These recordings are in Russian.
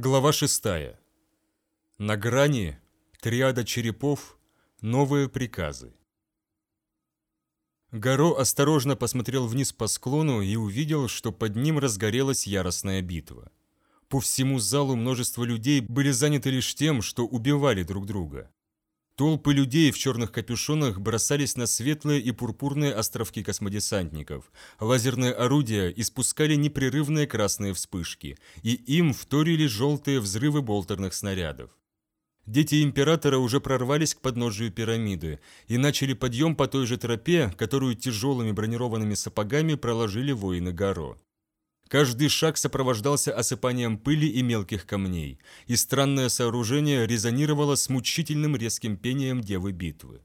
Глава 6. На грани триада черепов, новые приказы. Горо осторожно посмотрел вниз по склону и увидел, что под ним разгорелась яростная битва. По всему залу множество людей были заняты лишь тем, что убивали друг друга. Толпы людей в черных капюшонах бросались на светлые и пурпурные островки космодесантников. Лазерные орудия испускали непрерывные красные вспышки, и им вторили желтые взрывы болтерных снарядов. Дети Императора уже прорвались к подножию пирамиды и начали подъем по той же тропе, которую тяжелыми бронированными сапогами проложили воины Гаро. Каждый шаг сопровождался осыпанием пыли и мелких камней, и странное сооружение резонировало с мучительным резким пением Девы Битвы.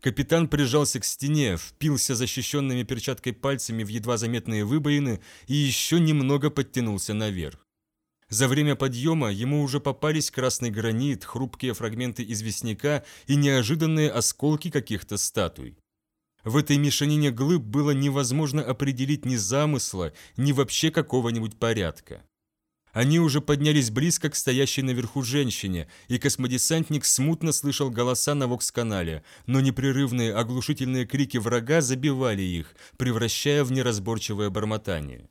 Капитан прижался к стене, впился защищенными перчаткой пальцами в едва заметные выбоины и еще немного подтянулся наверх. За время подъема ему уже попались красный гранит, хрупкие фрагменты известняка и неожиданные осколки каких-то статуй. В этой мешанине глыб было невозможно определить ни замысла, ни вообще какого-нибудь порядка. Они уже поднялись близко к стоящей наверху женщине, и космодесантник смутно слышал голоса на вокс-канале, но непрерывные оглушительные крики врага забивали их, превращая в неразборчивое бормотание.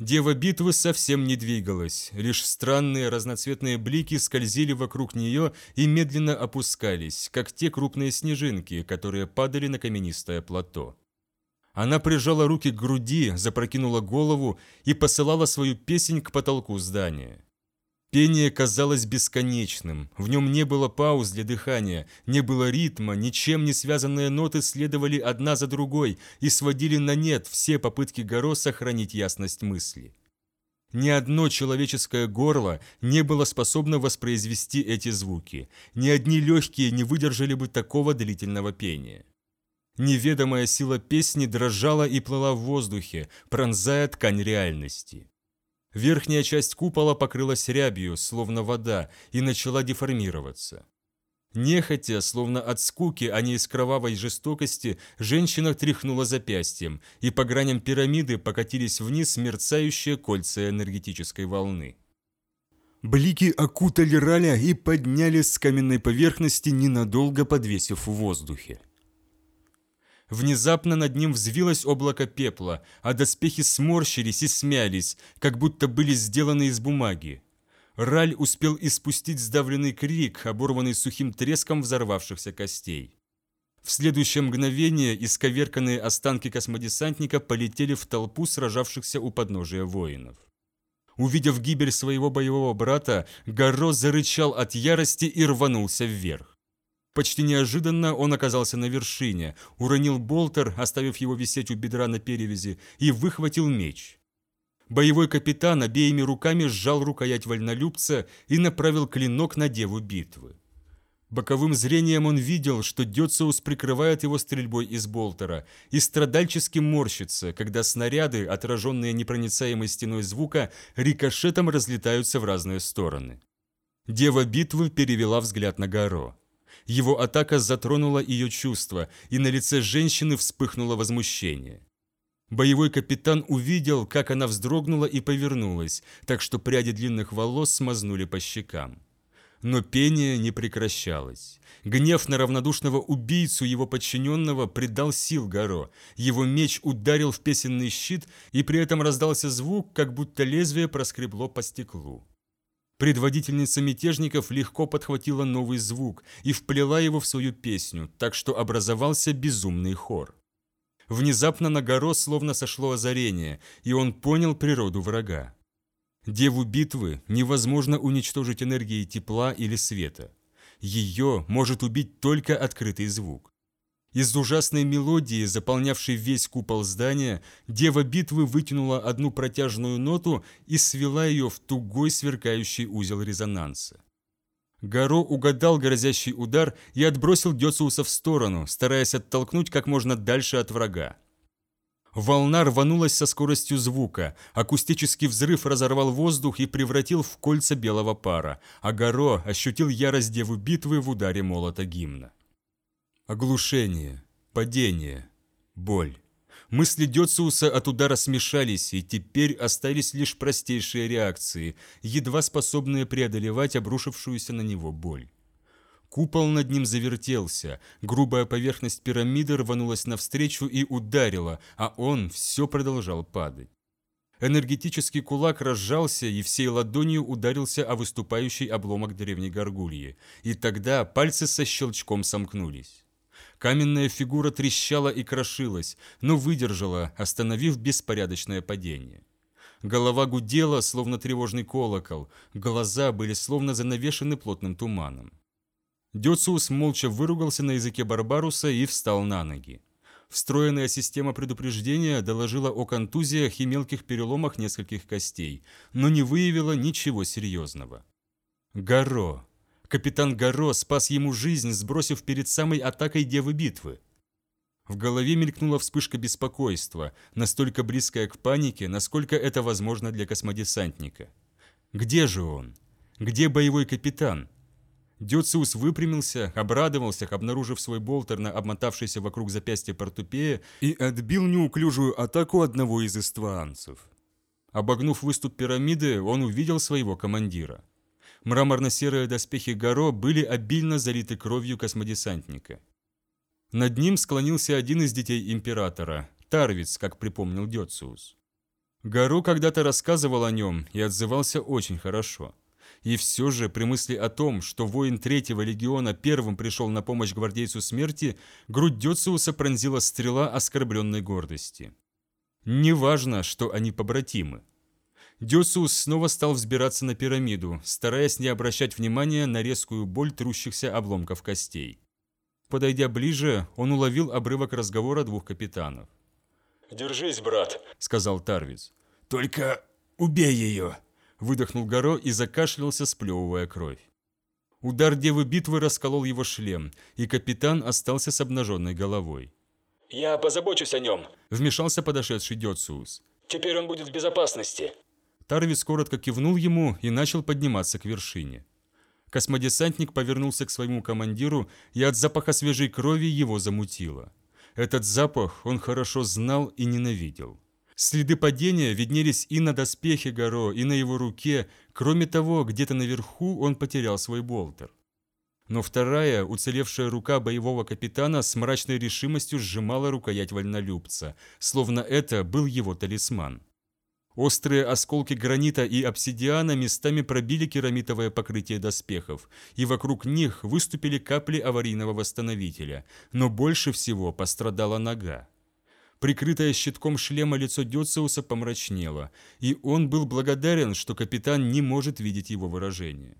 Дева битвы совсем не двигалась, лишь странные разноцветные блики скользили вокруг нее и медленно опускались, как те крупные снежинки, которые падали на каменистое плато. Она прижала руки к груди, запрокинула голову и посылала свою песнь к потолку здания. Пение казалось бесконечным, в нем не было пауз для дыхания, не было ритма, ничем не связанные ноты следовали одна за другой и сводили на нет все попытки Горо сохранить ясность мысли. Ни одно человеческое горло не было способно воспроизвести эти звуки, ни одни легкие не выдержали бы такого длительного пения. Неведомая сила песни дрожала и плыла в воздухе, пронзая ткань реальности. Верхняя часть купола покрылась рябью, словно вода, и начала деформироваться. Нехотя, словно от скуки, а не из кровавой жестокости, женщина тряхнула запястьем, и по граням пирамиды покатились вниз мерцающие кольца энергетической волны. Блики окутали Раля и поднялись с каменной поверхности, ненадолго подвесив в воздухе. Внезапно над ним взвилось облако пепла, а доспехи сморщились и смялись, как будто были сделаны из бумаги. Раль успел испустить сдавленный крик, оборванный сухим треском взорвавшихся костей. В следующее мгновение исковерканные останки космодесантника полетели в толпу сражавшихся у подножия воинов. Увидев гибель своего боевого брата, Гарро зарычал от ярости и рванулся вверх. Почти неожиданно он оказался на вершине, уронил болтер, оставив его висеть у бедра на перевязи, и выхватил меч. Боевой капитан обеими руками сжал рукоять вольнолюбца и направил клинок на деву битвы. Боковым зрением он видел, что Дёциус прикрывает его стрельбой из болтера и страдальчески морщится, когда снаряды, отраженные непроницаемой стеной звука, рикошетом разлетаются в разные стороны. Дева битвы перевела взгляд на Горо. Его атака затронула ее чувства, и на лице женщины вспыхнуло возмущение. Боевой капитан увидел, как она вздрогнула и повернулась, так что пряди длинных волос смазнули по щекам. Но пение не прекращалось. Гнев на равнодушного убийцу его подчиненного придал сил Горо. Его меч ударил в песенный щит, и при этом раздался звук, как будто лезвие проскребло по стеклу. Предводительница мятежников легко подхватила новый звук и вплела его в свою песню, так что образовался безумный хор. Внезапно на горо словно сошло озарение, и он понял природу врага. Деву битвы невозможно уничтожить энергией тепла или света. Ее может убить только открытый звук. Из ужасной мелодии, заполнявшей весь купол здания, дева битвы вытянула одну протяжную ноту и свела ее в тугой сверкающий узел резонанса. Гаро угадал грозящий удар и отбросил Дёциуса в сторону, стараясь оттолкнуть как можно дальше от врага. Волна рванулась со скоростью звука, акустический взрыв разорвал воздух и превратил в кольца белого пара, а Гаро ощутил ярость девы битвы в ударе молота гимна. Оглушение, падение, боль. Мысли Дёциуса от удара смешались, и теперь остались лишь простейшие реакции, едва способные преодолевать обрушившуюся на него боль. Купол над ним завертелся, грубая поверхность пирамиды рванулась навстречу и ударила, а он все продолжал падать. Энергетический кулак разжался и всей ладонью ударился о выступающий обломок древней горгульи, и тогда пальцы со щелчком сомкнулись. Каменная фигура трещала и крошилась, но выдержала, остановив беспорядочное падение. Голова гудела, словно тревожный колокол, глаза были словно занавешены плотным туманом. Дёциус молча выругался на языке Барбаруса и встал на ноги. Встроенная система предупреждения доложила о контузиях и мелких переломах нескольких костей, но не выявила ничего серьезного. Гаро. Капитан Гаро спас ему жизнь, сбросив перед самой атакой Девы Битвы. В голове мелькнула вспышка беспокойства, настолько близкая к панике, насколько это возможно для космодесантника. Где же он? Где боевой капитан? Дюциус выпрямился, обрадовался, обнаружив свой болтер на обмотавшейся вокруг запястья портупея и отбил неуклюжую атаку одного из эствуанцев. Обогнув выступ пирамиды, он увидел своего командира. Мраморно-серые доспехи Гаро были обильно залиты кровью космодесантника. Над ним склонился один из детей императора, Тарвиц, как припомнил Дёциус. Гаро когда-то рассказывал о нем и отзывался очень хорошо. И все же, при мысли о том, что воин третьего легиона первым пришел на помощь гвардейцу смерти, грудь Дёциуса пронзила стрела оскорбленной гордости. Неважно, что они побратимы. Дёсус снова стал взбираться на пирамиду, стараясь не обращать внимания на резкую боль трущихся обломков костей. Подойдя ближе, он уловил обрывок разговора двух капитанов. «Держись, брат», — сказал Тарвиц. «Только убей ее», — выдохнул Горо и закашлялся, сплевывая кровь. Удар Девы Битвы расколол его шлем, и капитан остался с обнаженной головой. «Я позабочусь о нем», — вмешался подошедший Дёциус. «Теперь он будет в безопасности». Тарвис коротко кивнул ему и начал подниматься к вершине. Космодесантник повернулся к своему командиру, и от запаха свежей крови его замутило. Этот запах он хорошо знал и ненавидел. Следы падения виднелись и на доспехе Горо, и на его руке. Кроме того, где-то наверху он потерял свой болтер. Но вторая, уцелевшая рука боевого капитана с мрачной решимостью сжимала рукоять вольнолюбца, словно это был его талисман. Острые осколки гранита и обсидиана местами пробили керамитовое покрытие доспехов, и вокруг них выступили капли аварийного восстановителя, но больше всего пострадала нога. Прикрытое щитком шлема лицо Дёциуса помрачнело, и он был благодарен, что капитан не может видеть его выражение.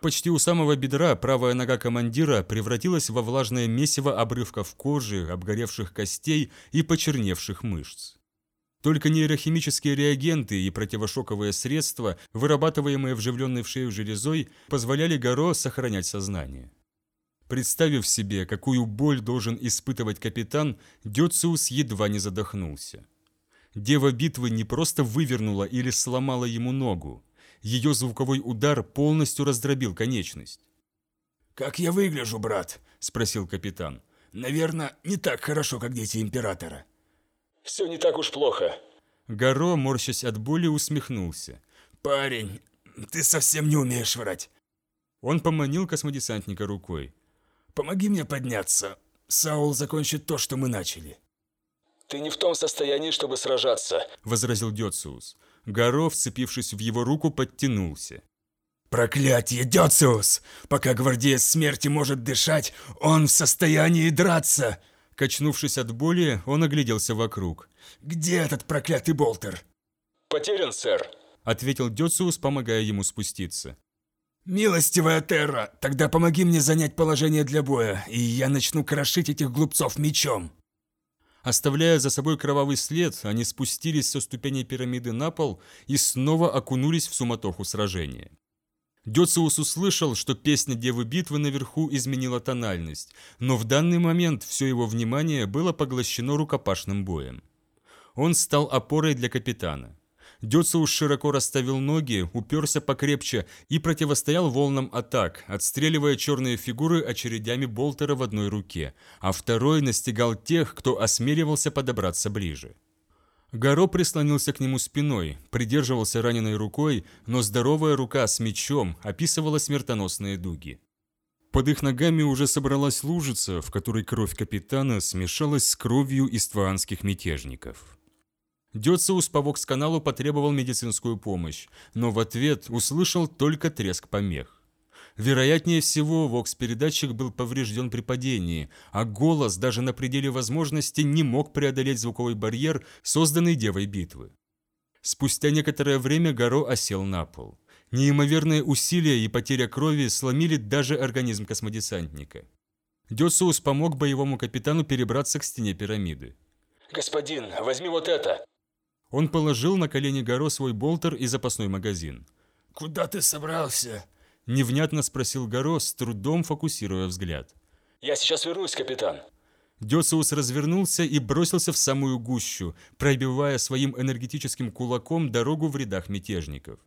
Почти у самого бедра правая нога командира превратилась во влажное месиво обрывков кожи, обгоревших костей и почерневших мышц. Только нейрохимические реагенты и противошоковые средства, вырабатываемые вживленной в шею железой, позволяли Горо сохранять сознание. Представив себе, какую боль должен испытывать капитан, Дёциус едва не задохнулся. Дева битвы не просто вывернула или сломала ему ногу. Ее звуковой удар полностью раздробил конечность. «Как я выгляжу, брат?» – спросил капитан. «Наверное, не так хорошо, как дети Императора». Все не так уж плохо. Горо, морщась от боли, усмехнулся. Парень, ты совсем не умеешь врать. Он поманил космодесантника рукой. Помоги мне подняться. Саул закончит то, что мы начали. Ты не в том состоянии, чтобы сражаться, возразил Дёциус. Горо, вцепившись в его руку, подтянулся. «Проклятие, Дёциус! Пока гвардеец смерти может дышать, он в состоянии драться!» Качнувшись от боли, он огляделся вокруг. «Где этот проклятый болтер?» «Потерян, сэр», — ответил Дёциус, помогая ему спуститься. «Милостивая Терра, тогда помоги мне занять положение для боя, и я начну крошить этих глупцов мечом». Оставляя за собой кровавый след, они спустились со ступеней пирамиды на пол и снова окунулись в суматоху сражения. Дёциус услышал, что песня Девы Битвы наверху изменила тональность, но в данный момент все его внимание было поглощено рукопашным боем. Он стал опорой для капитана. Дёциус широко расставил ноги, уперся покрепче и противостоял волнам атак, отстреливая черные фигуры очередями болтера в одной руке, а второй настигал тех, кто осмеливался подобраться ближе. Горо прислонился к нему спиной, придерживался раненой рукой, но здоровая рука с мечом описывала смертоносные дуги. Под их ногами уже собралась лужица, в которой кровь капитана смешалась с кровью истванских мятежников. Дёциус по вокс-каналу потребовал медицинскую помощь, но в ответ услышал только треск помех. Вероятнее всего, вокс-передатчик был поврежден при падении, а голос даже на пределе возможности не мог преодолеть звуковой барьер, созданный Девой битвы. Спустя некоторое время Горо осел на пол. Неимоверные усилия и потеря крови сломили даже организм космодесантника. Дёциус помог боевому капитану перебраться к стене пирамиды. «Господин, возьми вот это!» Он положил на колени Горо свой болтер и запасной магазин. «Куда ты собрался?» Невнятно спросил Горо, с трудом фокусируя взгляд. «Я сейчас вернусь, капитан». Дёциус развернулся и бросился в самую гущу, пробивая своим энергетическим кулаком дорогу в рядах мятежников.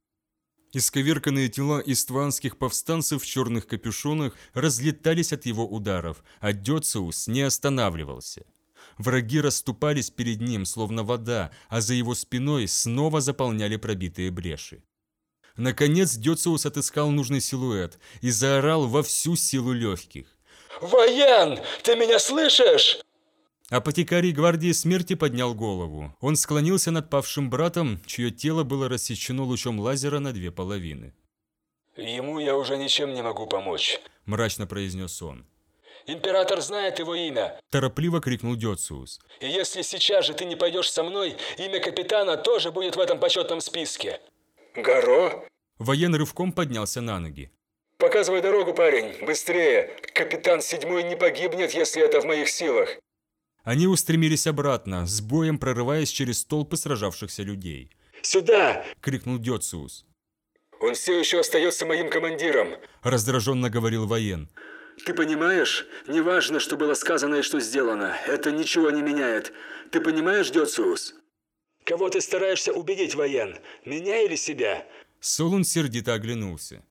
Исковерканные тела истванских повстанцев в черных капюшонах разлетались от его ударов, а Дёциус не останавливался. Враги расступались перед ним, словно вода, а за его спиной снова заполняли пробитые бреши. Наконец Дёциус отыскал нужный силуэт и заорал во всю силу легких. «Воен, ты меня слышишь?» Апотекарий гвардии смерти поднял голову. Он склонился над павшим братом, чье тело было рассечено лучом лазера на две половины. «Ему я уже ничем не могу помочь», – мрачно произнес он. «Император знает его имя», – торопливо крикнул Дёциус. «И если сейчас же ты не пойдешь со мной, имя капитана тоже будет в этом почетном списке». «Горо?» Воен рывком поднялся на ноги. «Показывай дорогу, парень, быстрее! Капитан Седьмой не погибнет, если это в моих силах!» Они устремились обратно, с боем прорываясь через толпы сражавшихся людей. «Сюда!» – крикнул Дёциус. «Он все еще остается моим командиром!» – раздраженно говорил воен. «Ты понимаешь? Неважно, что было сказано и что сделано. Это ничего не меняет. Ты понимаешь, Дёциус?» «Кого ты стараешься убедить, воен? Меня или себя?» Солун сердито оглянулся.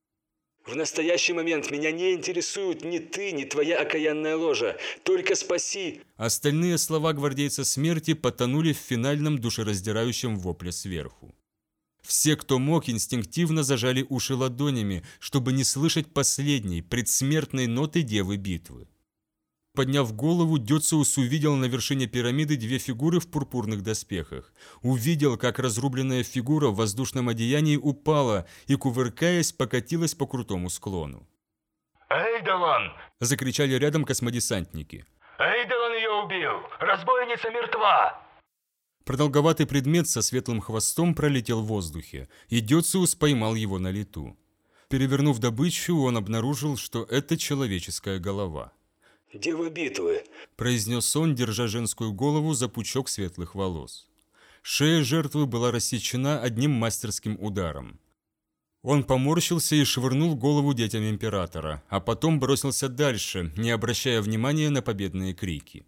В настоящий момент меня не интересуют ни ты, ни твоя окаянная ложа. Только спаси!» Остальные слова гвардейца смерти потонули в финальном душераздирающем вопле сверху. Все, кто мог, инстинктивно зажали уши ладонями, чтобы не слышать последней, предсмертной ноты Девы Битвы. Подняв голову, Дёциус увидел на вершине пирамиды две фигуры в пурпурных доспехах. Увидел, как разрубленная фигура в воздушном одеянии упала и, кувыркаясь, покатилась по крутому склону. «Эйдолон!» – закричали рядом космодесантники. «Эйдолон ее убил! Разбойница мертва!» Продолговатый предмет со светлым хвостом пролетел в воздухе, и Дёциус поймал его на лету. Перевернув добычу, он обнаружил, что это человеческая голова. «Дева битвы», – произнес он, держа женскую голову за пучок светлых волос. Шея жертвы была рассечена одним мастерским ударом. Он поморщился и швырнул голову детям императора, а потом бросился дальше, не обращая внимания на победные крики.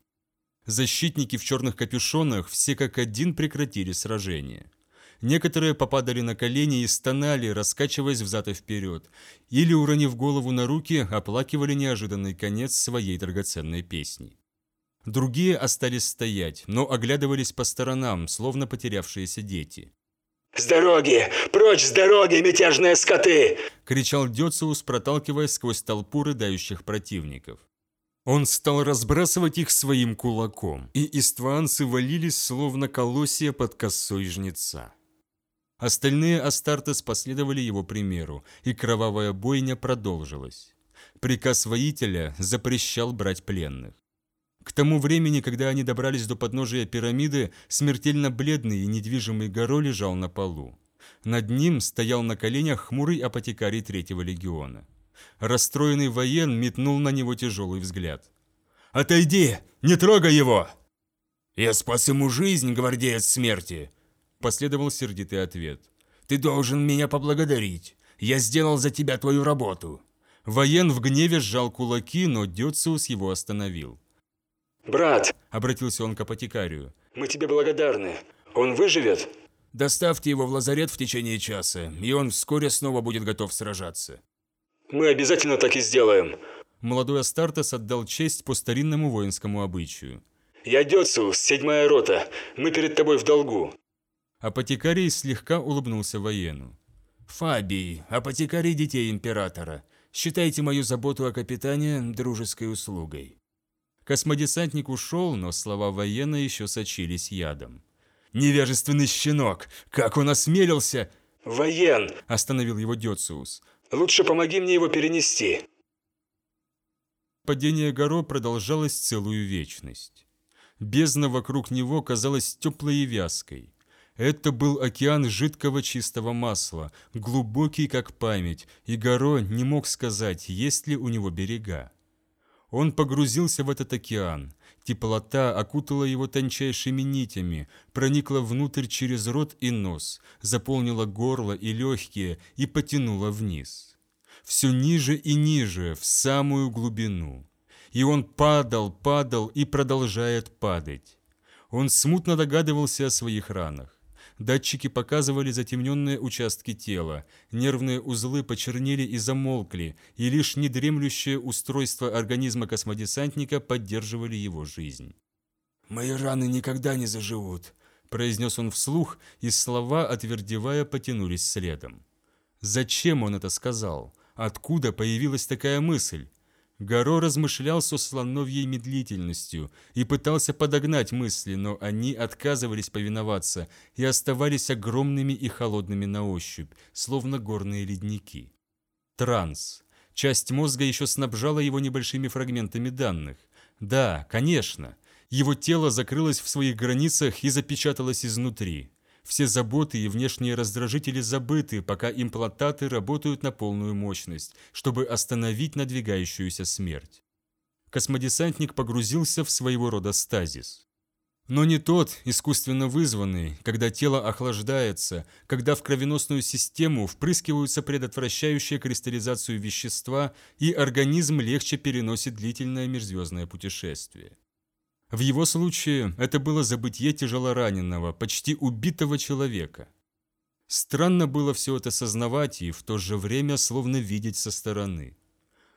Защитники в черных капюшонах все как один прекратили сражение. Некоторые попадали на колени и стонали, раскачиваясь взад и вперед, или, уронив голову на руки, оплакивали неожиданный конец своей драгоценной песни. Другие остались стоять, но оглядывались по сторонам, словно потерявшиеся дети. «С дороги! Прочь с дороги, мятежные скоты!» – кричал Дёциус, проталкиваясь сквозь толпу рыдающих противников. Он стал разбрасывать их своим кулаком, и истванцы валились, словно колосья под косой жнеца. Остальные Астартес последовали его примеру, и кровавая бойня продолжилась. Приказ воителя запрещал брать пленных. К тому времени, когда они добрались до подножия пирамиды, смертельно бледный и недвижимый Горо лежал на полу. Над ним стоял на коленях хмурый апотекарий третьего легиона. Расстроенный воен метнул на него тяжелый взгляд. «Отойди! Не трогай его!» «Я спас ему жизнь, гвардеец смерти!» Последовал сердитый ответ. «Ты должен меня поблагодарить. Я сделал за тебя твою работу». Воен в гневе сжал кулаки, но Дёциус его остановил. «Брат!» – обратился он к апотекарию. «Мы тебе благодарны. Он выживет?» Доставьте его в лазарет в течение часа, и он вскоре снова будет готов сражаться. Мы обязательно так и сделаем. Молодой Астартес отдал честь по старинному воинскому обычаю. Я Дёциус, седьмая рота. Мы перед тобой в долгу. Апотекарий слегка улыбнулся воену. Фабий, апотекарий детей императора. Считайте мою заботу о капитане дружеской услугой. Космодесантник ушел, но слова воена еще сочились ядом. «Невежественный щенок! Как он осмелился!» «Воен!» – остановил его Дёциус. «Лучше помоги мне его перенести!» Падение Горо продолжалось целую вечность. Бездна вокруг него казалась теплой и вязкой. Это был океан жидкого чистого масла, глубокий как память, и Горо не мог сказать, есть ли у него берега. Он погрузился в этот океан. Теплота окутала его тончайшими нитями, проникла внутрь через рот и нос, заполнила горло и легкие и потянула вниз. Все ниже и ниже, в самую глубину. И он падал, падал и продолжает падать. Он смутно догадывался о своих ранах. Датчики показывали затемненные участки тела, нервные узлы почернели и замолкли, и лишь недремлющее устройство организма космодесантника поддерживали его жизнь. «Мои раны никогда не заживут», – произнес он вслух, и слова, отвердевая, потянулись следом. Зачем он это сказал? Откуда появилась такая мысль? Горо размышлял со слоновьей медлительностью и пытался подогнать мысли, но они отказывались повиноваться и оставались огромными и холодными на ощупь, словно горные ледники. Транс. Часть мозга еще снабжала его небольшими фрагментами данных. Да, конечно. Его тело закрылось в своих границах и запечаталось изнутри. Все заботы и внешние раздражители забыты, пока имплантаты работают на полную мощность, чтобы остановить надвигающуюся смерть. Космодесантник погрузился в своего рода стазис. Но не тот, искусственно вызванный, когда тело охлаждается, когда в кровеносную систему впрыскиваются предотвращающие кристаллизацию вещества, и организм легче переносит длительное межзвездное путешествие. В его случае это было забытье тяжелораненого, почти убитого человека. Странно было все это сознавать и в то же время словно видеть со стороны.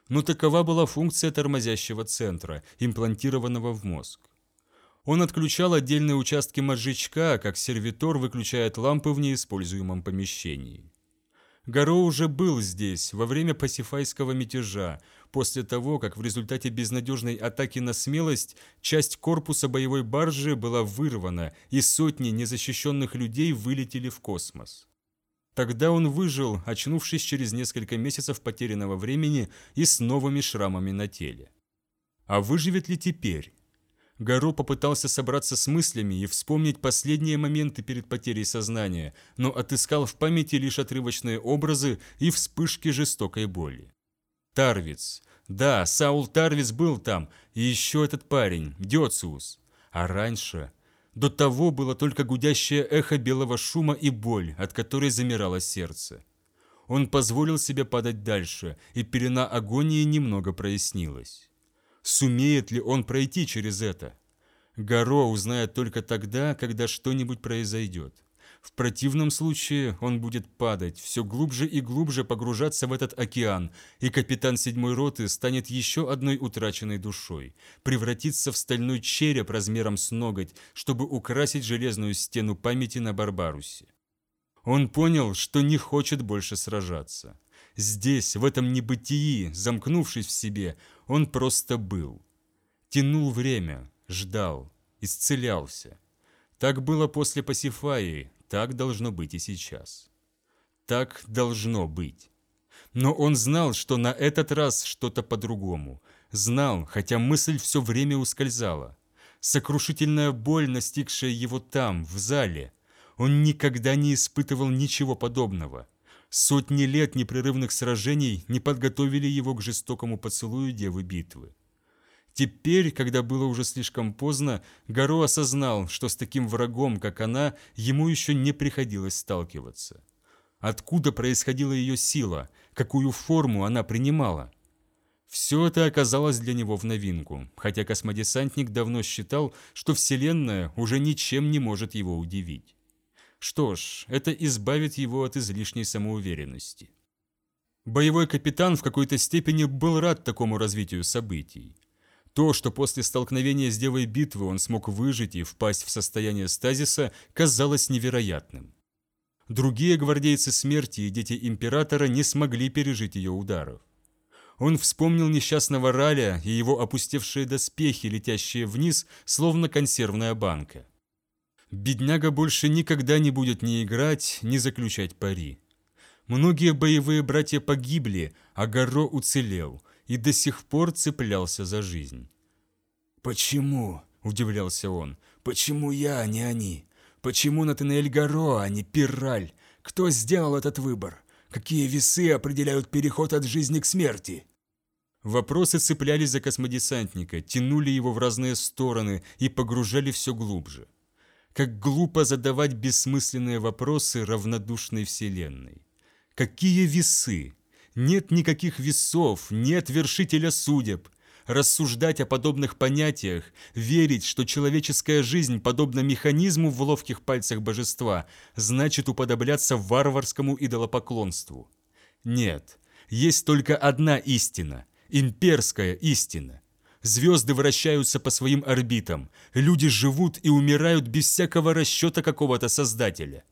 Но такова была функция тормозящего центра, имплантированного в мозг. Он отключал отдельные участки мозжечка, как сервитор выключает лампы в неиспользуемом помещении. Горо уже был здесь во время пасифайского мятежа, после того, как в результате безнадежной атаки на смелость часть корпуса боевой баржи была вырвана и сотни незащищенных людей вылетели в космос. Тогда он выжил, очнувшись через несколько месяцев потерянного времени и с новыми шрамами на теле. А выживет ли теперь? Гаро попытался собраться с мыслями и вспомнить последние моменты перед потерей сознания, но отыскал в памяти лишь отрывочные образы и вспышки жестокой боли. Тарвиц. Да, Саул Тарвиц был там, и еще этот парень, Дёциус. А раньше... До того было только гудящее эхо белого шума и боль, от которой замирало сердце. Он позволил себе падать дальше, и пелена агонии немного прояснилась. Сумеет ли он пройти через это? Горо узнает только тогда, когда что-нибудь произойдет. В противном случае он будет падать, все глубже и глубже погружаться в этот океан, и капитан седьмой роты станет еще одной утраченной душой, превратиться в стальной череп размером с ноготь, чтобы украсить железную стену памяти на Барбарусе. Он понял, что не хочет больше сражаться. Здесь, в этом небытии, замкнувшись в себе, он просто был. Тянул время, ждал, исцелялся. Так было после Пасифаи, так должно быть и сейчас. Так должно быть. Но он знал, что на этот раз что-то по-другому. Знал, хотя мысль все время ускользала. Сокрушительная боль, настигшая его там, в зале. Он никогда не испытывал ничего подобного. Сотни лет непрерывных сражений не подготовили его к жестокому поцелую Девы Битвы. Теперь, когда было уже слишком поздно, Гаро осознал, что с таким врагом, как она, ему еще не приходилось сталкиваться. Откуда происходила ее сила, какую форму она принимала? Все это оказалось для него в новинку, хотя космодесантник давно считал, что Вселенная уже ничем не может его удивить. Что ж, это избавит его от излишней самоуверенности. Боевой капитан в какой-то степени был рад такому развитию событий. То, что после столкновения с Девой Битвы он смог выжить и впасть в состояние стазиса, казалось невероятным. Другие гвардейцы смерти и дети Императора не смогли пережить ее ударов. Он вспомнил несчастного Раля и его опустевшие доспехи, летящие вниз, словно консервная банка. Бедняга больше никогда не будет ни играть, ни заключать пари. Многие боевые братья погибли, а Гаро уцелел и до сих пор цеплялся за жизнь. «Почему?» – удивлялся он. «Почему я, а не они? Почему Натанель Гаро, а не Пирраль? Кто сделал этот выбор? Какие весы определяют переход от жизни к смерти?» Вопросы цеплялись за космодесантника, тянули его в разные стороны и погружали все глубже. Как глупо задавать бессмысленные вопросы равнодушной Вселенной. Какие весы? Нет никаких весов, нет вершителя судеб. Рассуждать о подобных понятиях, верить, что человеческая жизнь подобна механизму в ловких пальцах божества, значит уподобляться варварскому идолопоклонству. Нет, есть только одна истина, имперская истина. Звезды вращаются по своим орбитам, люди живут и умирают без всякого расчета какого-то создателя.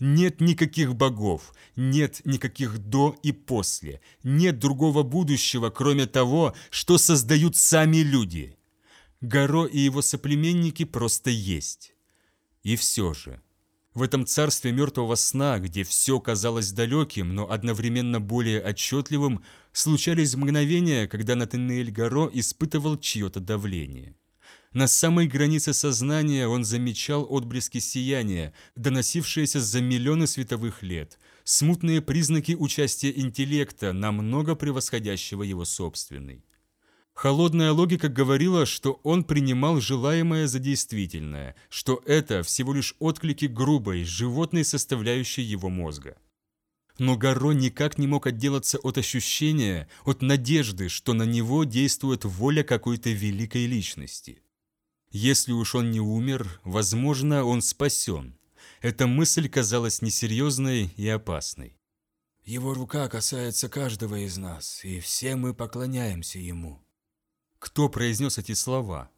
Нет никаких богов, нет никаких до и после, нет другого будущего, кроме того, что создают сами люди. Горо и его соплеменники просто есть. И все же, в этом царстве мертвого сна, где все казалось далеким, но одновременно более отчетливым, случались мгновения, когда Натанель Горо испытывал чье-то давление. На самой границе сознания он замечал отблески сияния, доносившиеся за миллионы световых лет, смутные признаки участия интеллекта, намного превосходящего его собственный. Холодная логика говорила, что он принимал желаемое за действительное, что это всего лишь отклики грубой, животной составляющей его мозга. Но Гарро никак не мог отделаться от ощущения, от надежды, что на него действует воля какой-то великой личности. Если уж он не умер, возможно, он спасен. Эта мысль казалась несерьезной и опасной. Его рука касается каждого из нас, и все мы поклоняемся ему. Кто произнес эти слова?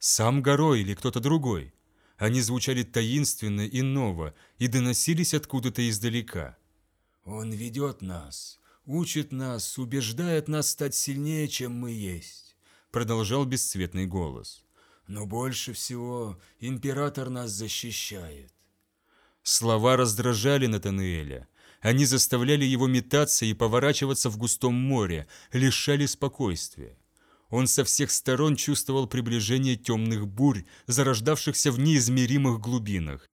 Сам Горой или кто-то другой? Они звучали таинственно и ново и доносились откуда-то издалека. Он ведет нас, учит нас, убеждает нас стать сильнее, чем мы есть, продолжал бесцветный голос. Но больше всего император нас защищает. Слова раздражали Натануэля. Они заставляли его метаться и поворачиваться в густом море, лишали спокойствия. Он со всех сторон чувствовал приближение темных бурь, зарождавшихся в неизмеримых глубинах.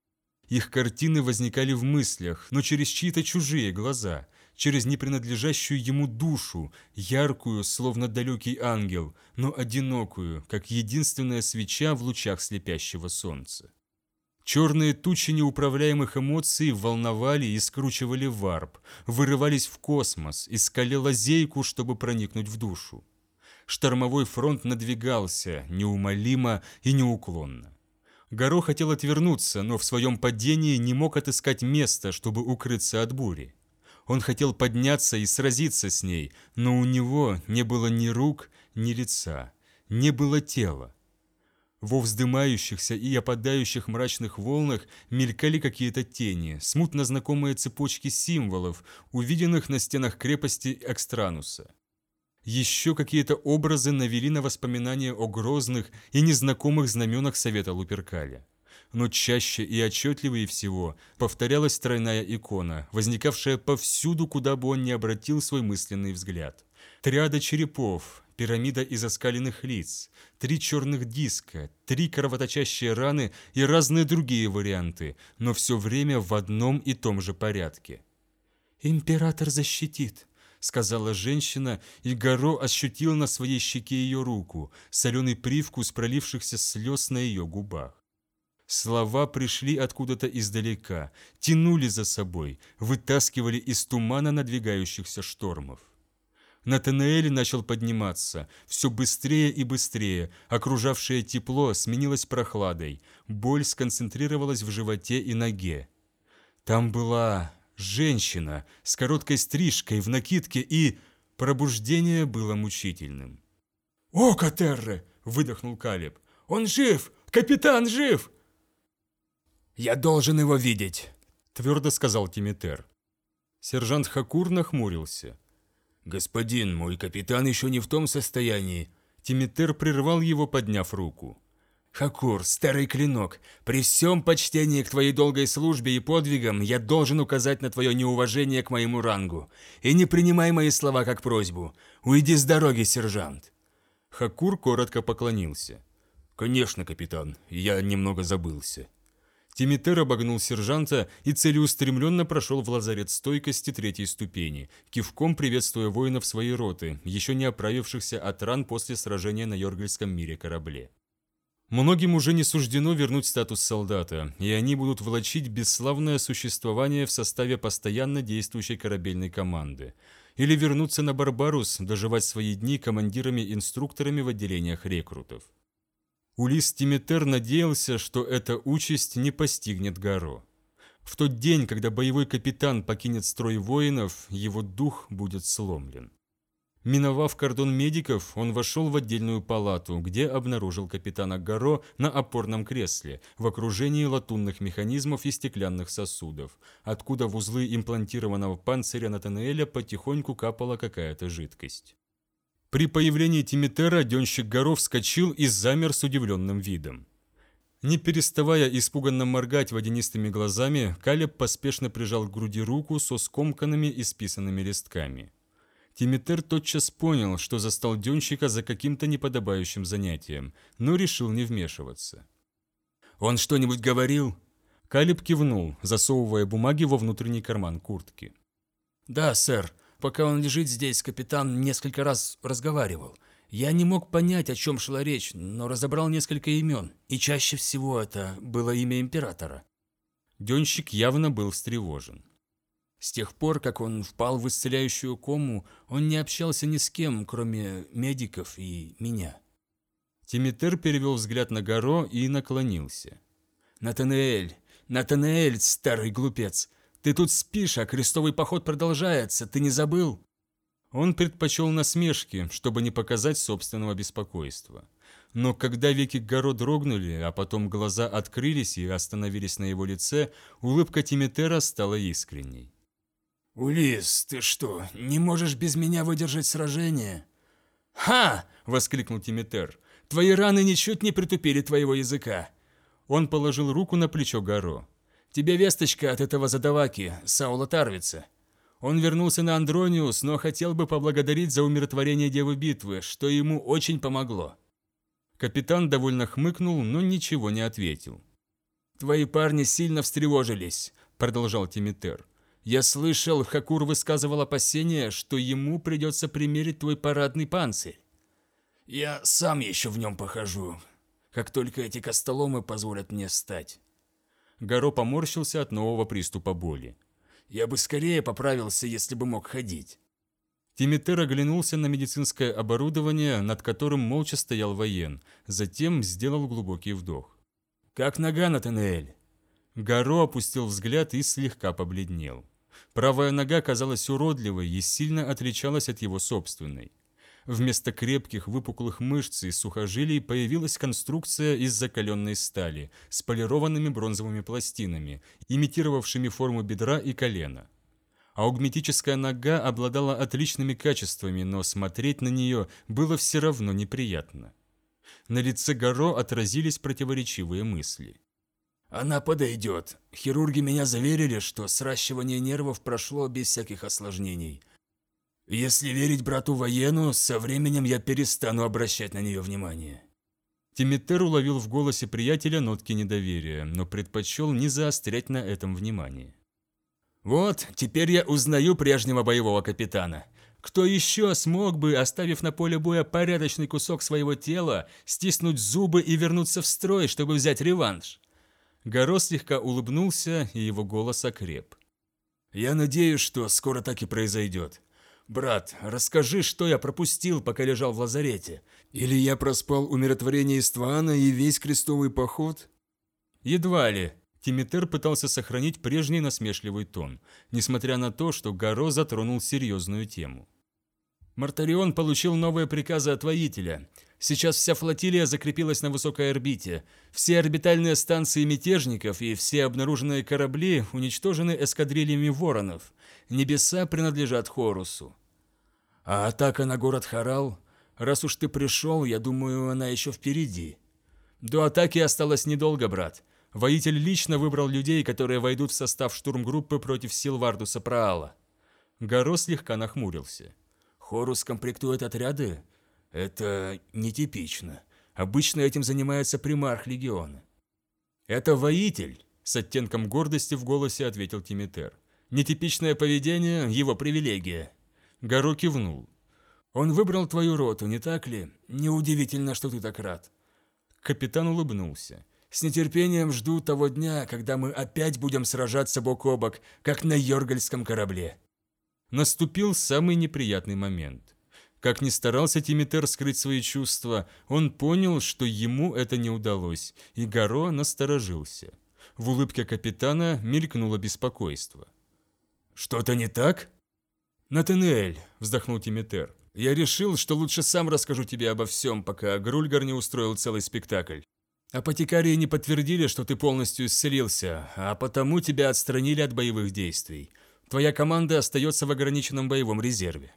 Их картины возникали в мыслях, но через чьи-то чужие глаза – через непринадлежащую ему душу, яркую, словно далекий ангел, но одинокую, как единственная свеча в лучах слепящего солнца. Черные тучи неуправляемых эмоций волновали и скручивали варп, вырывались в космос, искали лазейку, чтобы проникнуть в душу. Штормовой фронт надвигался, неумолимо и неуклонно. Горо хотел отвернуться, но в своем падении не мог отыскать места, чтобы укрыться от бури. Он хотел подняться и сразиться с ней, но у него не было ни рук, ни лица, не было тела. Во вздымающихся и опадающих мрачных волнах мелькали какие-то тени, смутно знакомые цепочки символов, увиденных на стенах крепости Экстрануса. Еще какие-то образы навели на воспоминания о грозных и незнакомых знаменах Совета Луперкаля но чаще и отчетливее всего повторялась тройная икона, возникавшая повсюду, куда бы он ни обратил свой мысленный взгляд. Триада черепов, пирамида из оскаленных лиц, три черных диска, три кровоточащие раны и разные другие варианты, но все время в одном и том же порядке. «Император защитит», — сказала женщина, и Горо ощутил на своей щеке ее руку, соленый привкус пролившихся слез на ее губах. Слова пришли откуда-то издалека, тянули за собой, вытаскивали из тумана надвигающихся штормов. Натанаэль начал подниматься, все быстрее и быстрее, окружавшее тепло сменилось прохладой, боль сконцентрировалась в животе и ноге. Там была женщина с короткой стрижкой в накидке, и пробуждение было мучительным. «О, Катерре!» – выдохнул Калиб. «Он жив! Капитан жив!» «Я должен его видеть!» – твердо сказал Тимитер. Сержант Хакур нахмурился. «Господин, мой капитан еще не в том состоянии». Тимитер прервал его, подняв руку. «Хакур, старый клинок, при всем почтении к твоей долгой службе и подвигам я должен указать на твое неуважение к моему рангу. И не принимай мои слова как просьбу. Уйди с дороги, сержант!» Хакур коротко поклонился. «Конечно, капитан, я немного забылся». Тимитер обогнул сержанта и целеустремленно прошел в лазарет стойкости третьей ступени, кивком приветствуя воинов своей роты, еще не оправившихся от ран после сражения на Йоргельском мире корабле. Многим уже не суждено вернуть статус солдата, и они будут влачить бесславное существование в составе постоянно действующей корабельной команды, или вернуться на Барбарус, доживать свои дни командирами-инструкторами в отделениях рекрутов. Улис Тимитер надеялся, что эта участь не постигнет Гаро. В тот день, когда боевой капитан покинет строй воинов, его дух будет сломлен. Миновав кордон медиков, он вошел в отдельную палату, где обнаружил капитана Гаро на опорном кресле, в окружении латунных механизмов и стеклянных сосудов, откуда в узлы имплантированного панциря Натанаэля потихоньку капала какая-то жидкость. При появлении Тимитера денщик Горов вскочил и замер с удивленным видом. Не переставая испуганно моргать водянистыми глазами, Калеб поспешно прижал к груди руку со скомканными и списанными листками. Тимитер тотчас понял, что застал денщика за каким-то неподобающим занятием, но решил не вмешиваться. «Он что-нибудь говорил?» Калиб кивнул, засовывая бумаги во внутренний карман куртки. «Да, сэр. Пока он лежит здесь, капитан несколько раз разговаривал. Я не мог понять, о чем шла речь, но разобрал несколько имен, и чаще всего это было имя императора. Денщик явно был встревожен. С тех пор, как он впал в исцеляющую кому, он не общался ни с кем, кроме медиков и меня. Тимитер перевел взгляд на Горо и наклонился. «Натанаэль! Натанаэль, старый глупец! Ты тут спишь, а крестовый поход продолжается, ты не забыл?» Он предпочел насмешки, чтобы не показать собственного беспокойства. Но когда веки Горо дрогнули, а потом глаза открылись и остановились на его лице, улыбка Тимитера стала искренней. «Улис, ты что, не можешь без меня выдержать сражение?» «Ха!» – воскликнул Тимитер. «Твои раны ничуть не притупили твоего языка!» Он положил руку на плечо Горо. Тебе весточка от этого задаваки, Саула Тарвица. Он вернулся на Андрониус, но хотел бы поблагодарить за умиротворение Девы Битвы, что ему очень помогло. Капитан довольно хмыкнул, но ничего не ответил. «Твои парни сильно встревожились», – продолжал Тимитер. «Я слышал, Хакур высказывал опасения, что ему придется примерить твой парадный панцирь. Я сам еще в нем похожу, как только эти костоломы позволят мне стать». Горо поморщился от нового приступа боли. «Я бы скорее поправился, если бы мог ходить». Тимитер оглянулся на медицинское оборудование, над которым молча стоял воен, затем сделал глубокий вдох. «Как нога, Натанеэль?» Горо опустил взгляд и слегка побледнел. Правая нога казалась уродливой и сильно отличалась от его собственной. Вместо крепких выпуклых мышц и сухожилий появилась конструкция из закаленной стали с полированными бронзовыми пластинами, имитировавшими форму бедра и колена. Аугметическая нога обладала отличными качествами, но смотреть на нее было все равно неприятно. На лице Горо отразились противоречивые мысли. «Она подойдет. Хирурги меня заверили, что сращивание нервов прошло без всяких осложнений. Если верить брату Воену, со временем я перестану обращать на нее внимание. Тимитер уловил в голосе приятеля нотки недоверия, но предпочел не заострять на этом внимание. «Вот, теперь я узнаю прежнего боевого капитана. Кто еще смог бы, оставив на поле боя порядочный кусок своего тела, стиснуть зубы и вернуться в строй, чтобы взять реванш?» Горо слегка улыбнулся, и его голос окреп. «Я надеюсь, что скоро так и произойдет. «Брат, расскажи, что я пропустил, пока лежал в лазарете. Или я проспал умиротворение Иствана и весь крестовый поход?» «Едва ли», – Тимитер пытался сохранить прежний насмешливый тон, несмотря на то, что Гаро затронул серьезную тему. Мартарион получил новые приказы от воителя. Сейчас вся флотилия закрепилась на высокой орбите. Все орбитальные станции мятежников и все обнаруженные корабли уничтожены эскадрильями воронов. Небеса принадлежат Хорусу. А атака на город Харал? Раз уж ты пришел, я думаю, она еще впереди. До атаки осталось недолго, брат. Воитель лично выбрал людей, которые войдут в состав штурмгруппы против сил Вардуса Праала. Горо слегка нахмурился. Хорус комплектует отряды? Это нетипично. Обычно этим занимается примарх легиона. Это воитель, с оттенком гордости в голосе ответил Тимитер. Нетипичное поведение – его привилегия. Гаро кивнул. Он выбрал твою роту, не так ли? Неудивительно, что ты так рад. Капитан улыбнулся. С нетерпением жду того дня, когда мы опять будем сражаться бок о бок, как на Йоргальском корабле наступил самый неприятный момент. Как ни старался Тимитер скрыть свои чувства, он понял, что ему это не удалось, и Гаро насторожился. В улыбке капитана мелькнуло беспокойство. «Что-то не так?» «Натануэль», – вздохнул Тимитер, – «я решил, что лучше сам расскажу тебе обо всем, пока Грульгар не устроил целый спектакль. Апотекарии не подтвердили, что ты полностью исцелился, а потому тебя отстранили от боевых действий. Твоя команда остается в ограниченном боевом резерве».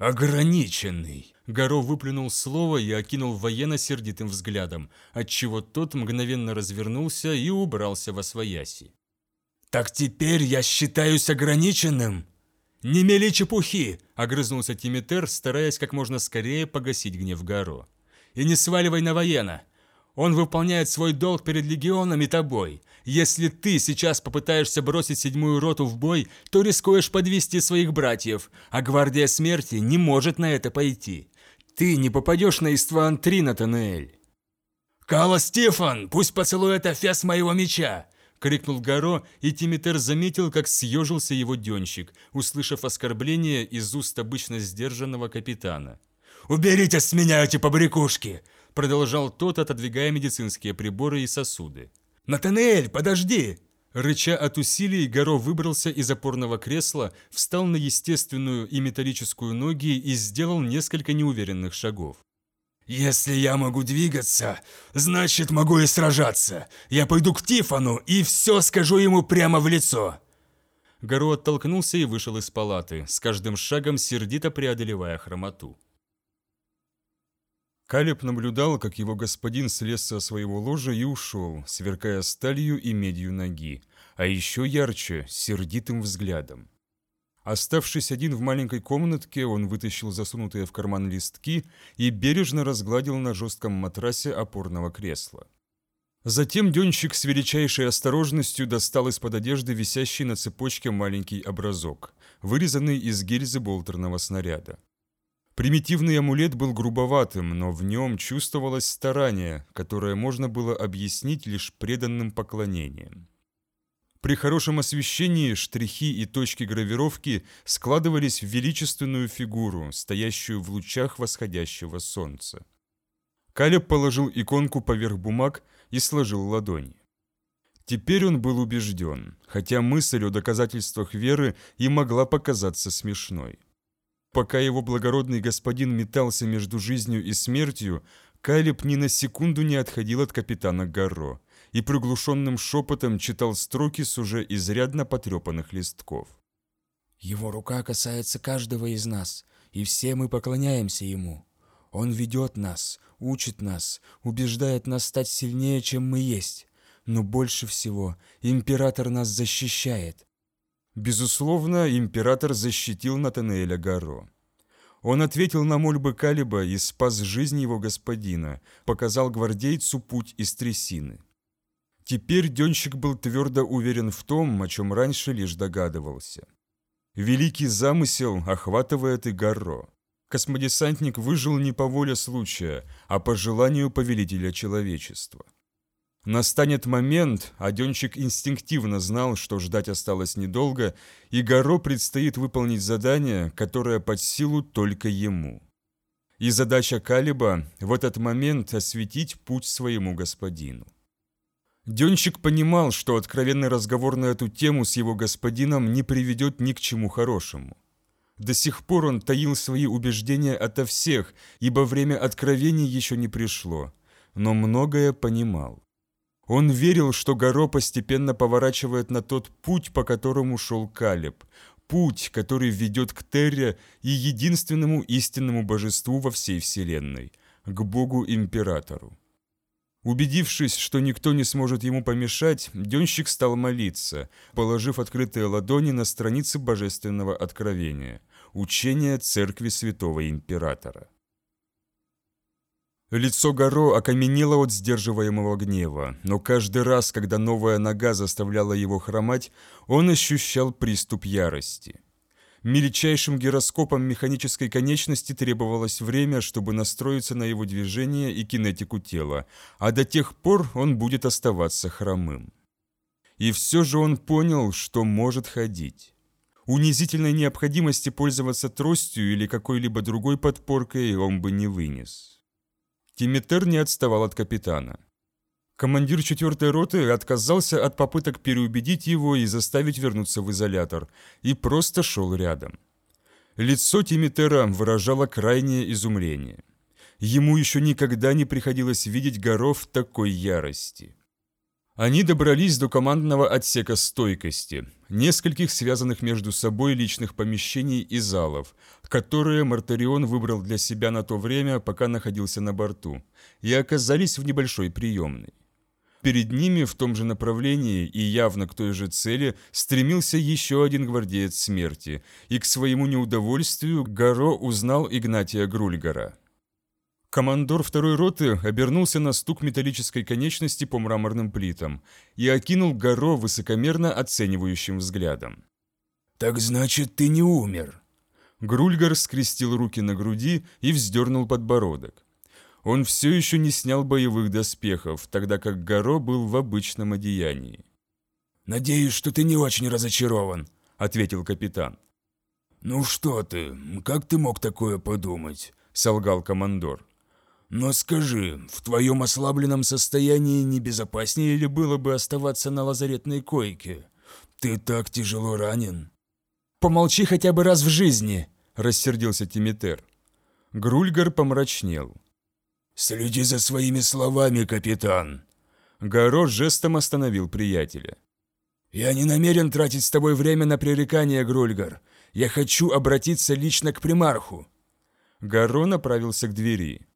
«Ограниченный!» Горо выплюнул слово и окинул военно сердитым взглядом, отчего тот мгновенно развернулся и убрался во свояси. «Так теперь я считаюсь ограниченным?» «Не мели чепухи!» – огрызнулся Тимитер, стараясь как можно скорее погасить гнев Горо. «И не сваливай на военно! Он выполняет свой долг перед легионом и тобой. Если ты сейчас попытаешься бросить седьмую роту в бой, то рискуешь подвести своих братьев, а гвардия смерти не может на это пойти. Ты не попадешь на Истван-3, Натанель. «Кала Стефан, пусть поцелует Афес моего меча!» — крикнул Гаро, и Тимитер заметил, как съежился его денщик, услышав оскорбление из уст обычно сдержанного капитана. «Уберите с меня эти побрякушки!» — продолжал тот, отодвигая медицинские приборы и сосуды. «Натанель, подожди!» Рыча от усилий, Горо выбрался из опорного кресла, встал на естественную и металлическую ноги и сделал несколько неуверенных шагов. «Если я могу двигаться, значит могу и сражаться. Я пойду к Тифану и все скажу ему прямо в лицо!» Горо оттолкнулся и вышел из палаты, с каждым шагом сердито преодолевая хромоту. Калеб наблюдал, как его господин слез со своего ложа и ушел, сверкая сталью и медью ноги, а еще ярче, сердитым взглядом. Оставшись один в маленькой комнатке, он вытащил засунутые в карман листки и бережно разгладил на жестком матрасе опорного кресла. Затем Денщик с величайшей осторожностью достал из-под одежды висящий на цепочке маленький образок, вырезанный из гильзы болтерного снаряда. Примитивный амулет был грубоватым, но в нем чувствовалось старание, которое можно было объяснить лишь преданным поклонением. При хорошем освещении штрихи и точки гравировки складывались в величественную фигуру, стоящую в лучах восходящего солнца. Калеб положил иконку поверх бумаг и сложил ладони. Теперь он был убежден, хотя мысль о доказательствах веры и могла показаться смешной. Пока его благородный господин метался между жизнью и смертью, Калиб ни на секунду не отходил от капитана Гарро и приглушенным шепотом читал строки с уже изрядно потрепанных листков. «Его рука касается каждого из нас, и все мы поклоняемся ему. Он ведет нас, учит нас, убеждает нас стать сильнее, чем мы есть. Но больше всего император нас защищает. Безусловно, император защитил Натанеэля Гаро. Он ответил на мольбы Калиба и спас жизнь его господина, показал гвардейцу путь из трясины. Теперь Денщик был твердо уверен в том, о чем раньше лишь догадывался. Великий замысел охватывает и Гарро. Космодесантник выжил не по воле случая, а по желанию повелителя человечества. Настанет момент, Денчик инстинктивно знал, что ждать осталось недолго, и Горо предстоит выполнить задание, которое под силу только ему. И задача Калиба в этот момент осветить путь своему господину. Денщик понимал, что откровенный разговор на эту тему с его господином не приведет ни к чему хорошему. До сих пор он таил свои убеждения ото всех, ибо время откровений еще не пришло, но многое понимал. Он верил, что Горо постепенно поворачивает на тот путь, по которому шел Калеб, путь, который ведет к Терре и единственному истинному божеству во всей Вселенной, к Богу-Императору. Убедившись, что никто не сможет ему помешать, Денщик стал молиться, положив открытые ладони на страницы Божественного Откровения, учения Церкви Святого Императора. Лицо Горо окаменело от сдерживаемого гнева, но каждый раз, когда новая нога заставляла его хромать, он ощущал приступ ярости. Мельчайшим гироскопом механической конечности требовалось время, чтобы настроиться на его движение и кинетику тела, а до тех пор он будет оставаться хромым. И все же он понял, что может ходить. Унизительной необходимости пользоваться тростью или какой-либо другой подпоркой он бы не вынес. Тимитер не отставал от капитана. Командир четвертой роты отказался от попыток переубедить его и заставить вернуться в изолятор, и просто шел рядом. Лицо Тимитера выражало крайнее изумление. Ему еще никогда не приходилось видеть горов такой ярости. Они добрались до командного отсека стойкости, нескольких связанных между собой личных помещений и залов, которые Мартарион выбрал для себя на то время, пока находился на борту, и оказались в небольшой приемной. Перед ними в том же направлении и явно к той же цели стремился еще один гвардеец смерти, и к своему неудовольствию Гаро узнал Игнатия Грульгара. Командор второй роты обернулся на стук металлической конечности по мраморным плитам и окинул Гаро высокомерно оценивающим взглядом. «Так значит, ты не умер?» Грульгар скрестил руки на груди и вздернул подбородок. Он все еще не снял боевых доспехов, тогда как Горо был в обычном одеянии. «Надеюсь, что ты не очень разочарован», — ответил капитан. «Ну что ты, как ты мог такое подумать?» — солгал командор. «Но скажи, в твоем ослабленном состоянии не безопаснее ли было бы оставаться на лазаретной койке? Ты так тяжело ранен». «Помолчи хотя бы раз в жизни», — рассердился Тимитер. Грульгар помрачнел. «Следи за своими словами, капитан!» Гаро жестом остановил приятеля. «Я не намерен тратить с тобой время на пререкание, Грульгар. Я хочу обратиться лично к примарху». Гаро направился к двери.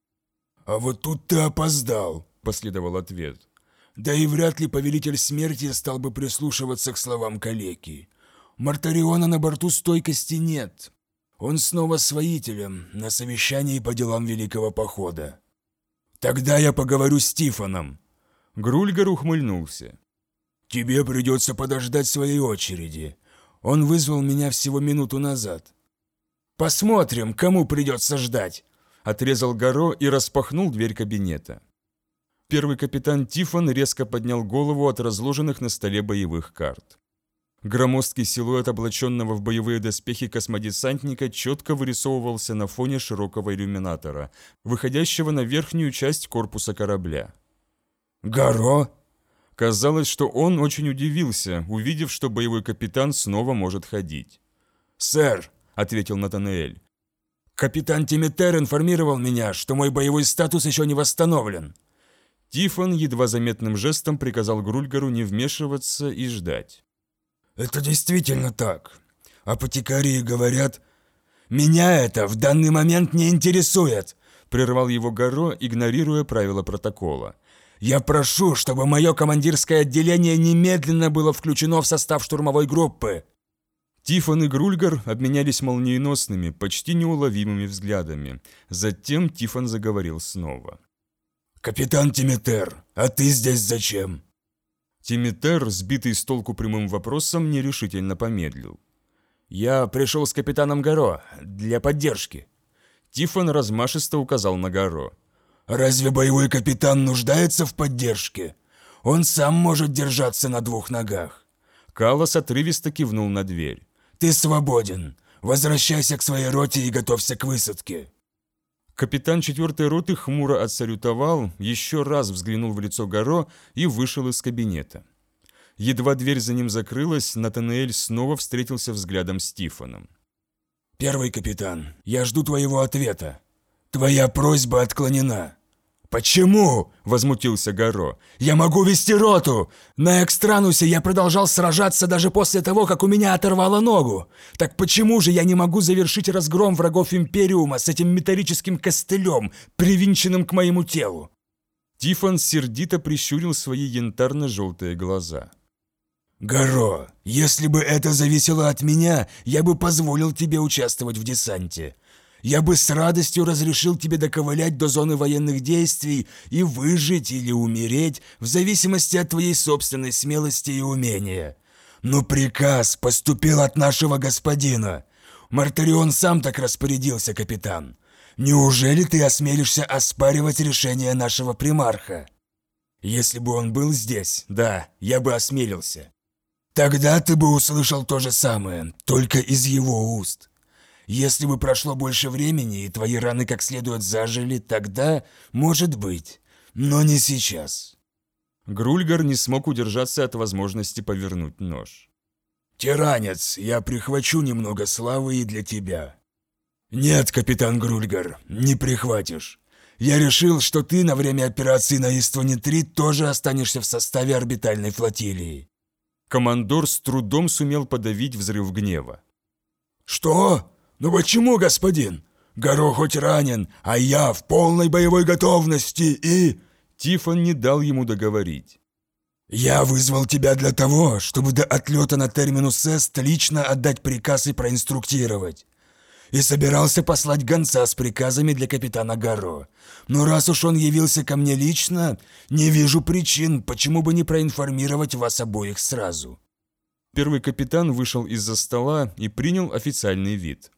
«А вот тут ты опоздал», — последовал ответ. «Да и вряд ли повелитель смерти стал бы прислушиваться к словам калеки. Мартариона на борту стойкости нет. Он снова с воителем на совещании по делам Великого Похода. «Тогда я поговорю с Тифоном». Грульгар ухмыльнулся. «Тебе придется подождать своей очереди. Он вызвал меня всего минуту назад». «Посмотрим, кому придется ждать», — отрезал Горо и распахнул дверь кабинета. Первый капитан Тифон резко поднял голову от разложенных на столе боевых карт. Громоздкий силуэт облаченного в боевые доспехи космодесантника четко вырисовывался на фоне широкого иллюминатора, выходящего на верхнюю часть корпуса корабля. «Гаро?» Казалось, что он очень удивился, увидев, что боевой капитан снова может ходить. «Сэр», — ответил Натанеэль, — «капитан Тимитер информировал меня, что мой боевой статус еще не восстановлен». Тифон едва заметным жестом приказал Грульгару не вмешиваться и ждать. Это действительно так. Апотекарии говорят... Меня это в данный момент не интересует, прервал его Горо, игнорируя правила протокола. Я прошу, чтобы мое командирское отделение немедленно было включено в состав штурмовой группы. Тифон и Грульгар обменялись молниеносными, почти неуловимыми взглядами. Затем Тифон заговорил снова. «Капитан Тимитер, а ты здесь зачем?» Тимитер, сбитый с толку прямым вопросом, нерешительно помедлил. «Я пришел с капитаном Горо для поддержки». Тифон размашисто указал на Горо. «Разве боевой капитан нуждается в поддержке? Он сам может держаться на двух ногах». Калос отрывисто кивнул на дверь. «Ты свободен. Возвращайся к своей роте и готовься к высадке». Капитан четвертой роты хмуро отсалютовал, еще раз взглянул в лицо Горо и вышел из кабинета. Едва дверь за ним закрылась, Натанаэль снова встретился взглядом с Тифоном. «Первый капитан, я жду твоего ответа. Твоя просьба отклонена». «Почему?» – возмутился Горо. «Я могу вести роту! На Экстранусе я продолжал сражаться даже после того, как у меня оторвало ногу. Так почему же я не могу завершить разгром врагов Империума с этим металлическим костылем, привинченным к моему телу?» Тифон сердито прищурил свои янтарно-желтые глаза. «Горо, если бы это зависело от меня, я бы позволил тебе участвовать в десанте я бы с радостью разрешил тебе доковылять до зоны военных действий и выжить или умереть в зависимости от твоей собственной смелости и умения. Но приказ поступил от нашего господина. Мартарион сам так распорядился, капитан. Неужели ты осмелишься оспаривать решение нашего примарха? Если бы он был здесь, да, я бы осмелился. Тогда ты бы услышал то же самое, только из его уст. Если бы прошло больше времени и твои раны как следует зажили, тогда, может быть, но не сейчас». Грульгар не смог удержаться от возможности повернуть нож. «Тиранец, я прихвачу немного славы и для тебя». «Нет, капитан Грульгар, не прихватишь. Я решил, что ты на время операции на Истване-3 тоже останешься в составе орбитальной флотилии». Командор с трудом сумел подавить взрыв гнева. «Что? «Ну почему, господин? Горо хоть ранен, а я в полной боевой готовности и...» Тифон не дал ему договорить. «Я вызвал тебя для того, чтобы до отлета на терминус Эст лично отдать приказ и проинструктировать. И собирался послать гонца с приказами для капитана Гаро. Но раз уж он явился ко мне лично, не вижу причин, почему бы не проинформировать вас обоих сразу». Первый капитан вышел из-за стола и принял официальный вид.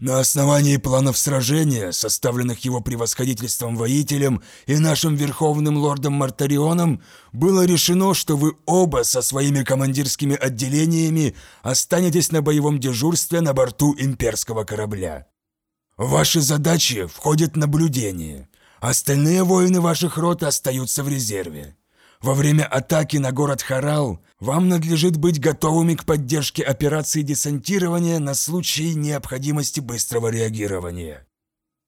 На основании планов сражения, составленных его превосходительством воителем и нашим верховным лордом Мартарионом, было решено, что вы оба со своими командирскими отделениями останетесь на боевом дежурстве на борту имперского корабля. В ваши задачи входит наблюдение. Остальные воины ваших рот остаются в резерве. Во время атаки на город Харал вам надлежит быть готовыми к поддержке операции десантирования на случай необходимости быстрого реагирования.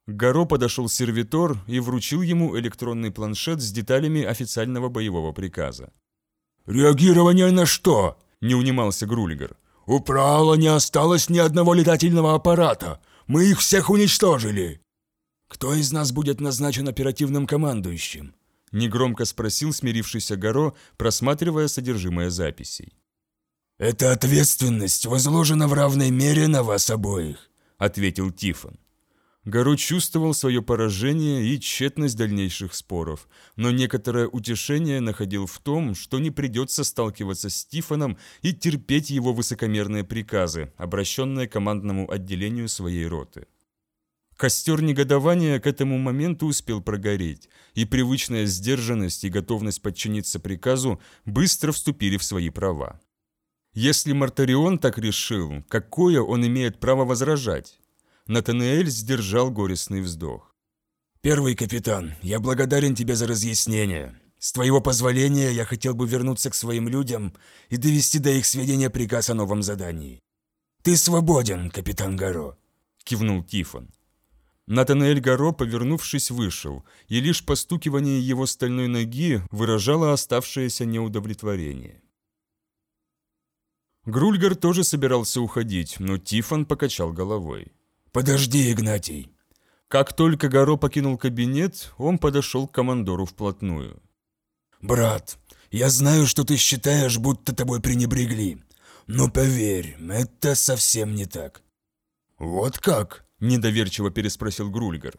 Горо подошел сервитор и вручил ему электронный планшет с деталями официального боевого приказа. «Реагирование на что?» – не унимался Грулигер. «У Прала не осталось ни одного летательного аппарата. Мы их всех уничтожили». «Кто из нас будет назначен оперативным командующим?» Негромко спросил смирившийся Горо, просматривая содержимое записей. «Эта ответственность возложена в равной мере на вас обоих», — ответил Тифон. Горо чувствовал свое поражение и тщетность дальнейших споров, но некоторое утешение находил в том, что не придется сталкиваться с Тифоном и терпеть его высокомерные приказы, обращенные к командному отделению своей роты. Костер негодования к этому моменту успел прогореть, и привычная сдержанность и готовность подчиниться приказу быстро вступили в свои права. Если Мартарион так решил, какое он имеет право возражать? Натанаэль сдержал горестный вздох. «Первый капитан, я благодарен тебе за разъяснение. С твоего позволения я хотел бы вернуться к своим людям и довести до их сведения приказ о новом задании. Ты свободен, капитан Гаро», — кивнул Тифон. Натанаэль Гаро, повернувшись, вышел, и лишь постукивание его стальной ноги выражало оставшееся неудовлетворение. Грульгар тоже собирался уходить, но Тифон покачал головой. «Подожди, Игнатий!» Как только Гаро покинул кабинет, он подошел к командору вплотную. «Брат, я знаю, что ты считаешь, будто тобой пренебрегли. Но поверь, это совсем не так». «Вот как?» Недоверчиво переспросил Грульгар.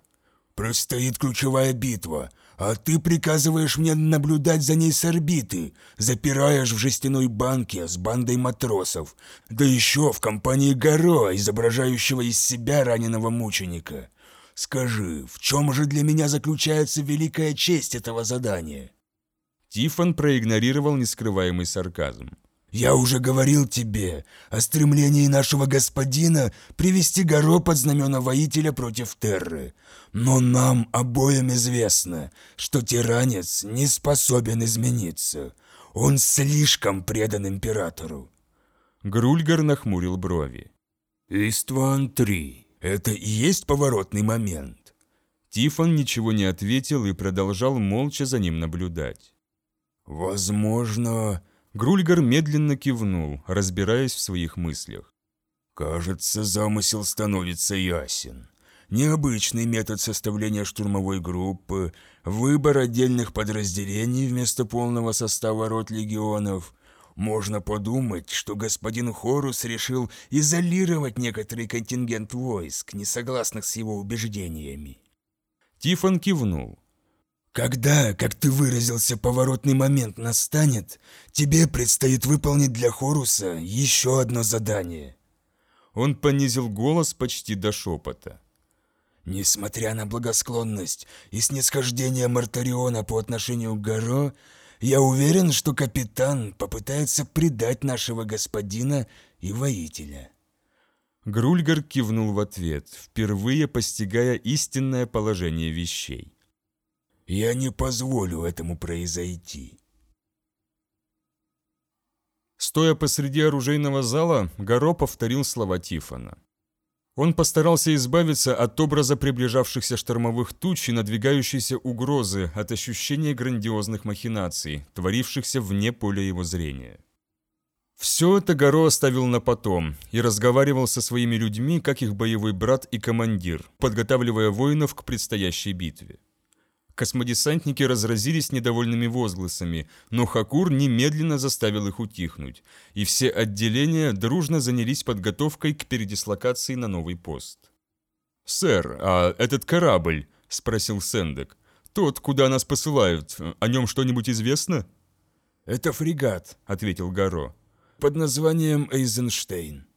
«Предстоит ключевая битва, а ты приказываешь мне наблюдать за ней с орбиты, запираешь в жестяной банке с бандой матросов, да еще в компании Горо, изображающего из себя раненого мученика. Скажи, в чем же для меня заключается великая честь этого задания?» Тифон проигнорировал нескрываемый сарказм. Я уже говорил тебе о стремлении нашего господина привести Горо под знамена воителя против Терры. Но нам обоим известно, что тиранец не способен измениться. Он слишком предан императору. Грульгар нахмурил брови. «Истван-3. Это и есть поворотный момент?» Тифон ничего не ответил и продолжал молча за ним наблюдать. «Возможно, Грульгар медленно кивнул, разбираясь в своих мыслях. «Кажется, замысел становится ясен. Необычный метод составления штурмовой группы, выбор отдельных подразделений вместо полного состава рот легионов. Можно подумать, что господин Хорус решил изолировать некоторый контингент войск, не согласных с его убеждениями». Тифон кивнул. Когда, как ты выразился, поворотный момент настанет, тебе предстоит выполнить для Хоруса еще одно задание. Он понизил голос почти до шепота. Несмотря на благосклонность и снисхождение Мартариона по отношению к Горо, я уверен, что капитан попытается предать нашего господина и воителя. Грульгар кивнул в ответ, впервые постигая истинное положение вещей. Я не позволю этому произойти. Стоя посреди оружейного зала, Горо повторил слова Тифона. Он постарался избавиться от образа приближавшихся штормовых туч и надвигающейся угрозы от ощущения грандиозных махинаций, творившихся вне поля его зрения. Все это Горо оставил на потом и разговаривал со своими людьми, как их боевой брат и командир, подготавливая воинов к предстоящей битве. Космодесантники разразились недовольными возгласами, но Хакур немедленно заставил их утихнуть, и все отделения дружно занялись подготовкой к передислокации на новый пост. «Сэр, а этот корабль?» – спросил Сендек. «Тот, куда нас посылают, о нем что-нибудь известно?» «Это фрегат», – ответил Гаро, – «под названием Эйзенштейн».